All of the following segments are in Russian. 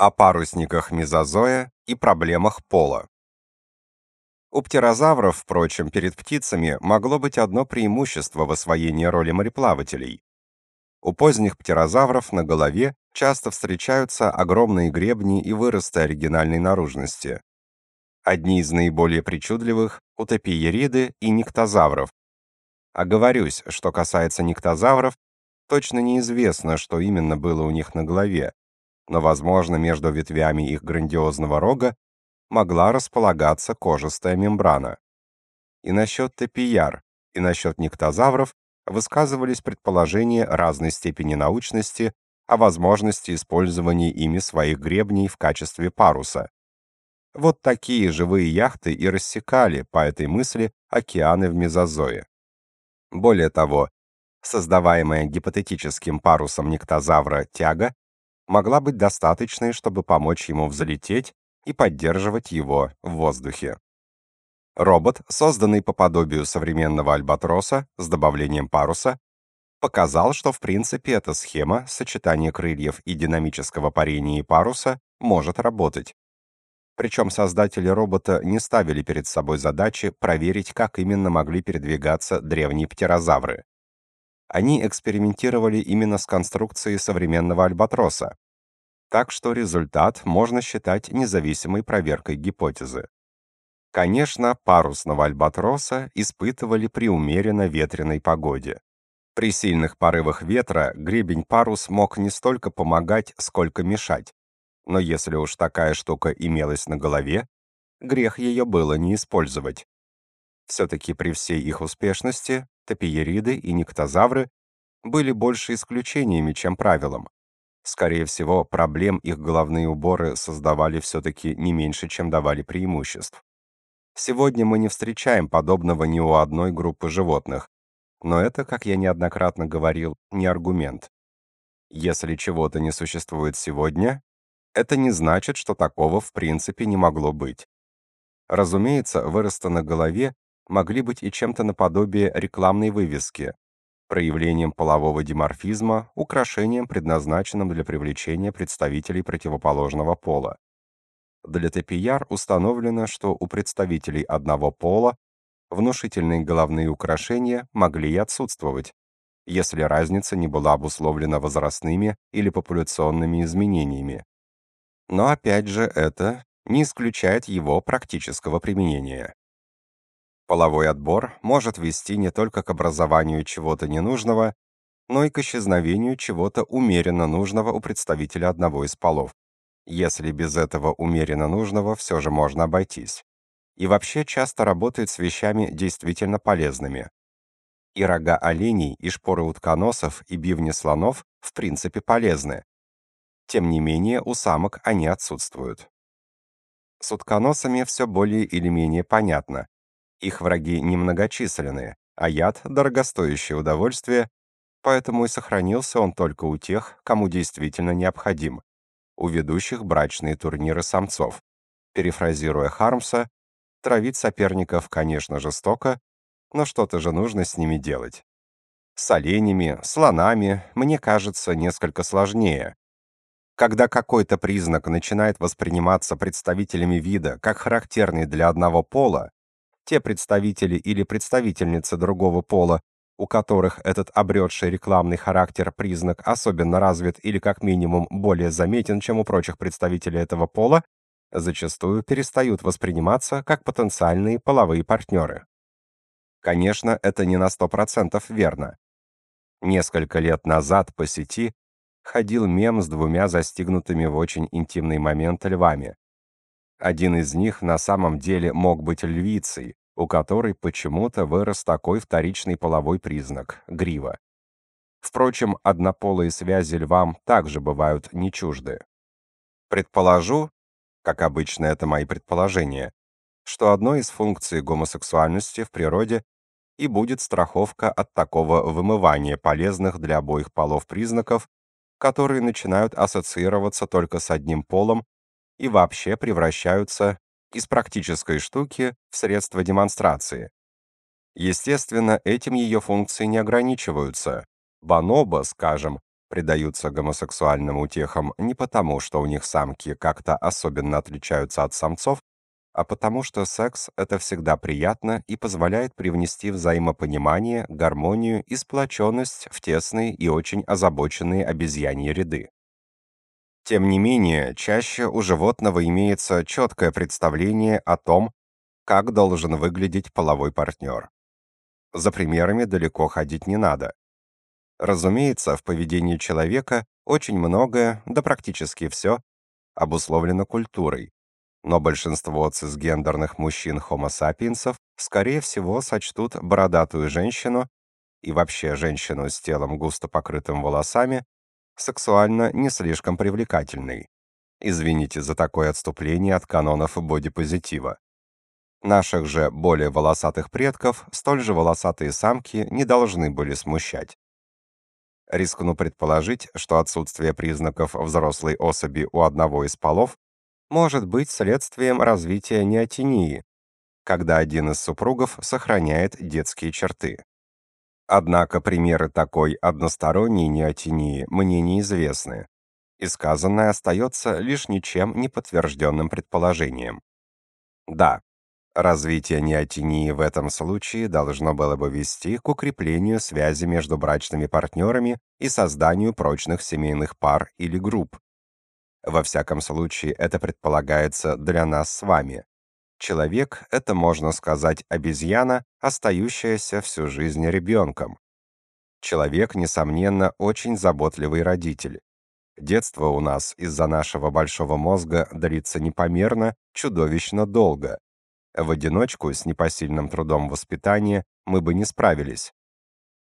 О парусниках мезозоя и проблемах пола. У птерозавров, впрочем, перед птицами могло быть одно преимущество в освоении роли мореплавателей. У поздних птерозавров на голове часто встречаются огромные гребни и выросты оригинальной наружности. Одни из наиболее причудливых – у топиериды и никтозавров. Оговорюсь, что касается никтозавров, точно неизвестно, что именно было у них на голове, но, возможно, между ветвями их грандиозного рога могла располагаться кожистая мембрана. И насчет топияр, и насчет никтозавров высказывались предположения разной степени научности о возможности использования ими своих гребней в качестве паруса. Вот такие живые яхты и рассекали по этой мысли океаны в мезозое. Более того, создаваемая гипотетическим парусом никтозавра тяга могла быть достаточной, чтобы помочь ему взлететь и поддерживать его в воздухе. Робот, созданный по подобию современного альбатроса с добавлением паруса, показал, что в принципе эта схема сочетания крыльев и динамического парения и паруса может работать. Причем создатели робота не ставили перед собой задачи проверить, как именно могли передвигаться древние птерозавры. Они экспериментировали именно с конструкцией современного альбатроса, так что результат можно считать независимой проверкой гипотезы. Конечно, парусного альбатроса испытывали при умеренно ветреной погоде. При сильных порывах ветра гребень-парус мог не столько помогать, сколько мешать. Но если уж такая штука имелась на голове, грех ее было не использовать. Все-таки при всей их успешности топиериды и никтозавры были больше исключениями, чем правилом. Скорее всего, проблем их головные уборы создавали все-таки не меньше, чем давали преимуществ. Сегодня мы не встречаем подобного ни у одной группы животных, но это, как я неоднократно говорил, не аргумент. Если чего-то не существует сегодня, это не значит, что такого в принципе не могло быть. Разумеется, выросты на голове могли быть и чем-то наподобие рекламной вывески, проявлением полового диморфизма, украшением, предназначенным для привлечения представителей противоположного пола. Для топияр установлено, что у представителей одного пола внушительные головные украшения могли и отсутствовать, если разница не была обусловлена возрастными или популяционными изменениями. Но опять же это не исключает его практического применения. Половой отбор может вести не только к образованию чего-то ненужного, но и к исчезновению чего-то умеренно нужного у представителя одного из полов. Если без этого умеренно нужного все же можно обойтись. И вообще часто работает с вещами действительно полезными. И рога оленей, и шпоры утконосов, и бивни слонов в принципе полезны. Тем не менее, у самок они отсутствуют. С утконосами все более или менее понятно. Их враги немногочисленны, а яд — дорогостоящее удовольствие, поэтому и сохранился он только у тех, кому действительно необходим, у ведущих брачные турниры самцов. Перефразируя Хармса, травить соперников, конечно, жестоко, но что-то же нужно с ними делать. С оленями, слонами, мне кажется, несколько сложнее. Когда какой-то признак начинает восприниматься представителями вида как характерный для одного пола, те представители или представительницы другого пола, у которых этот обретший рекламный характер признак особенно развит или как минимум более заметен, чем у прочих представителей этого пола, зачастую перестают восприниматься как потенциальные половые партнеры. Конечно, это не на 100% верно. Несколько лет назад по сети ходил мем с двумя застигнутыми в очень интимный момент львами. Один из них на самом деле мог быть львицей, у которой почему-то вырос такой вторичный половой признак – грива. Впрочем, однополые связи львам также бывают не чужды. Предположу, как обычно это мои предположения, что одной из функций гомосексуальности в природе и будет страховка от такого вымывания полезных для обоих полов признаков, которые начинают ассоциироваться только с одним полом и вообще превращаются из практической штуки в средство демонстрации. Естественно, этим ее функции не ограничиваются. Бонобо, скажем, предаются гомосексуальным утехам не потому, что у них самки как-то особенно отличаются от самцов, а потому что секс это всегда приятно и позволяет привнести взаимопонимание, гармонию и сплоченность в тесные и очень озабоченные обезьяньи ряды. Тем не менее, чаще у животного имеется четкое представление о том, как должен выглядеть половой партнер. За примерами далеко ходить не надо. Разумеется, в поведении человека очень многое, да практически все, обусловлено культурой. Но большинство цисгендерных мужчин Homo sapiens скорее всего сочтут бородатую женщину и вообще женщину с телом густо покрытым волосами сексуально не слишком привлекательной. Извините за такое отступление от канонов бодипозитива. Наших же более волосатых предков столь же волосатые самки не должны были смущать. Рискну предположить, что отсутствие признаков взрослой особи у одного из полов может быть следствием развития неотении, когда один из супругов сохраняет детские черты. Однако примеры такой односторонней неотении мне неизвестны, и сказанное остается лишь ничем не подтвержденным предположением. Да, развитие неотении в этом случае должно было бы вести к укреплению связи между брачными партнерами и созданию прочных семейных пар или групп. Во всяком случае, это предполагается для нас с вами. Человек — это, можно сказать, обезьяна, остающаяся всю жизнь ребенком. Человек, несомненно, очень заботливый родитель. Детство у нас из-за нашего большого мозга длится непомерно, чудовищно долго. В одиночку с непосильным трудом воспитания мы бы не справились.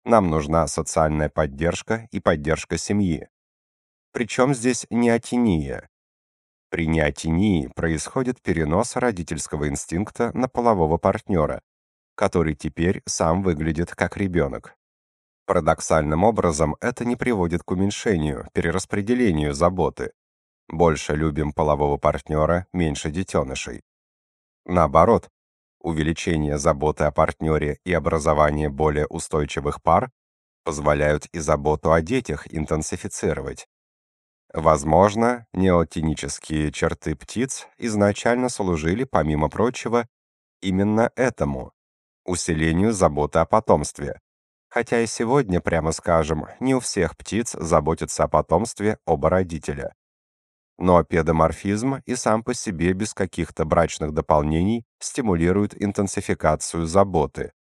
Нам нужна социальная поддержка и поддержка семьи. Причем здесь неотения? При неотении происходит перенос родительского инстинкта на полового партнера, который теперь сам выглядит как ребенок. Парадоксальным образом это не приводит к уменьшению, перераспределению заботы. Больше любим полового партнера, меньше детенышей. Наоборот, увеличение заботы о партнере и образование более устойчивых пар позволяют и заботу о детях интенсифицировать. Возможно, неотенические черты птиц изначально служили, помимо прочего, именно этому усилению заботы о потомстве. Хотя и сегодня, прямо скажем, не у всех птиц заботятся о потомстве оба родителя. Но педоморфизм и сам по себе без каких-то брачных дополнений стимулирует интенсификацию заботы.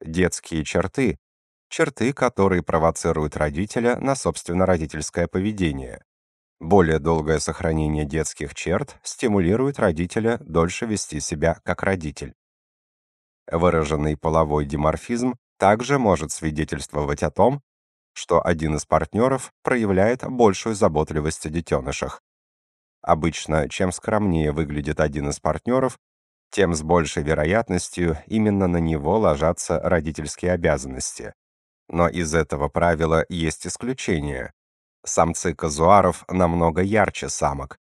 Детские черты черты, которые провоцируют родителя на собственно родительское поведение. Более долгое сохранение детских черт стимулирует родителя дольше вести себя как родитель. Выраженный половой диморфизм также может свидетельствовать о том, что один из партнеров проявляет большую заботливость о детенышах. Обычно, чем скромнее выглядит один из партнеров, тем с большей вероятностью именно на него ложатся родительские обязанности. Но из этого правила есть исключения. Самцы казуаров намного ярче самок,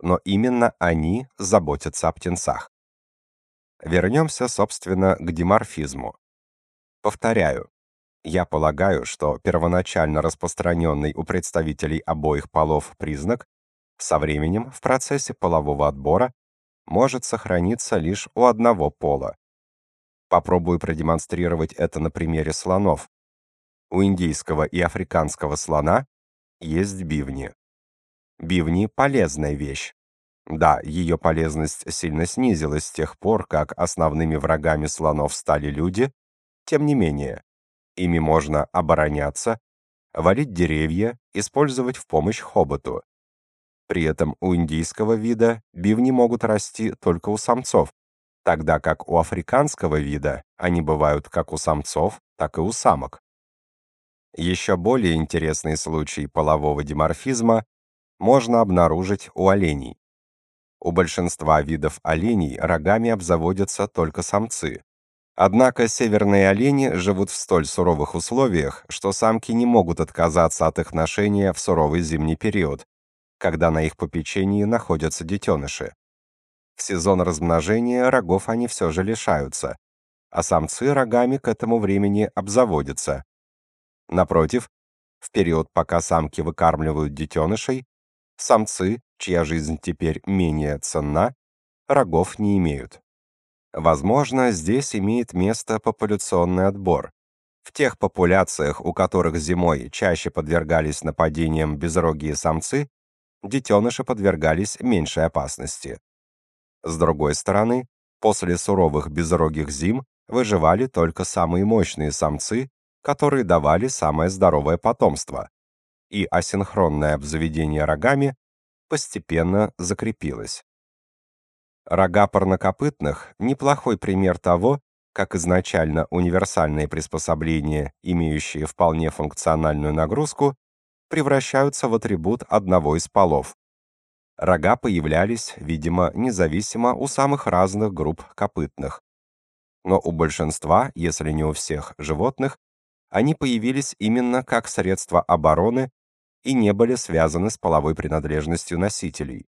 но именно они заботятся о птенцах. Вернемся, собственно, к диморфизму. Повторяю, я полагаю, что первоначально распространенный у представителей обоих полов признак со временем в процессе полового отбора может сохраниться лишь у одного пола. Попробую продемонстрировать это на примере слонов. У индийского и африканского слона есть бивни. Бивни – полезная вещь. Да, ее полезность сильно снизилась с тех пор, как основными врагами слонов стали люди, тем не менее, ими можно обороняться, валить деревья, использовать в помощь хоботу. При этом у индийского вида бивни могут расти только у самцов, тогда как у африканского вида они бывают как у самцов, так и у самок. Еще более интересный случай полового диморфизма можно обнаружить у оленей. У большинства видов оленей рогами обзаводятся только самцы. Однако северные олени живут в столь суровых условиях, что самки не могут отказаться от их ношения в суровый зимний период, когда на их попечении находятся детеныши. В сезон размножения рогов они все же лишаются, а самцы рогами к этому времени обзаводятся, Напротив, В период, пока самки выкармливают детенышей, самцы, чья жизнь теперь менее ценна, рогов не имеют. Возможно, здесь имеет место популяционный отбор. В тех популяциях, у которых зимой чаще подвергались нападениям безрогие самцы, детеныши подвергались меньшей опасности. С другой стороны, после суровых безрогих зим выживали только самые мощные самцы, которые давали самое здоровое потомство, и асинхронное обзаведение рогами постепенно закрепилось. Рога парнокопытных – неплохой пример того, как изначально универсальные приспособления, имеющие вполне функциональную нагрузку, превращаются в атрибут одного из полов. Рога появлялись, видимо, независимо у самых разных групп копытных. Но у большинства, если не у всех животных, они появились именно как средство обороны и не были связаны с половой принадлежностью носителей.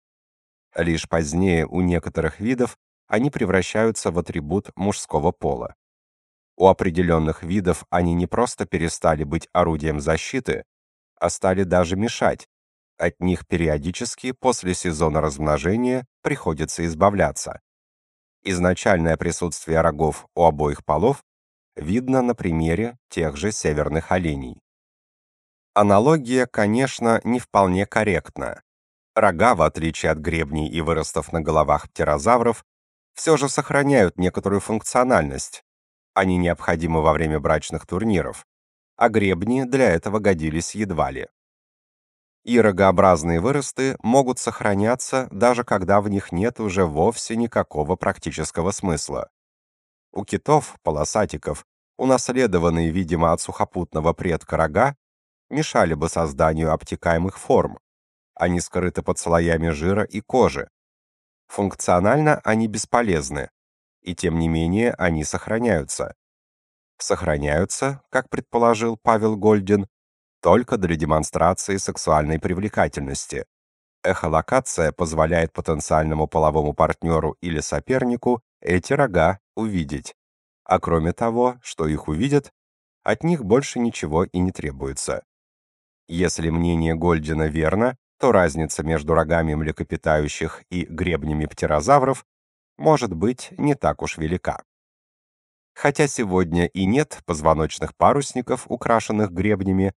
Лишь позднее у некоторых видов они превращаются в атрибут мужского пола. У определенных видов они не просто перестали быть орудием защиты, а стали даже мешать. От них периодически после сезона размножения приходится избавляться. Изначальное присутствие рогов у обоих полов видно на примере тех же северных оленей. Аналогия, конечно, не вполне корректна. Рога, в отличие от гребней и выростов на головах птерозавров, все же сохраняют некоторую функциональность. Они необходимы во время брачных турниров, а гребни для этого годились едва ли. И рогообразные выросты могут сохраняться, даже когда в них нет уже вовсе никакого практического смысла. У китов, полосатиков, унаследованные, видимо, от сухопутного предка рога, мешали бы созданию обтекаемых форм, они скрыты под слоями жира и кожи. Функционально они бесполезны, и тем не менее они сохраняются. Сохраняются, как предположил Павел Гольдин, только для демонстрации сексуальной привлекательности. Эхолокация позволяет потенциальному половому партнеру или сопернику эти рога увидеть. А кроме того, что их увидят, от них больше ничего и не требуется. Если мнение Гольдина верно, то разница между рогами млекопитающих и гребнями птерозавров может быть не так уж велика. Хотя сегодня и нет позвоночных парусников, украшенных гребнями,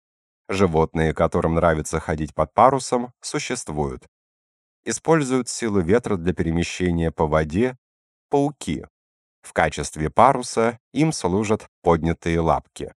животные, которым нравится ходить под парусом, существуют. Используют силу ветра для перемещения по воде пауки. В качестве паруса им служат поднятые лапки.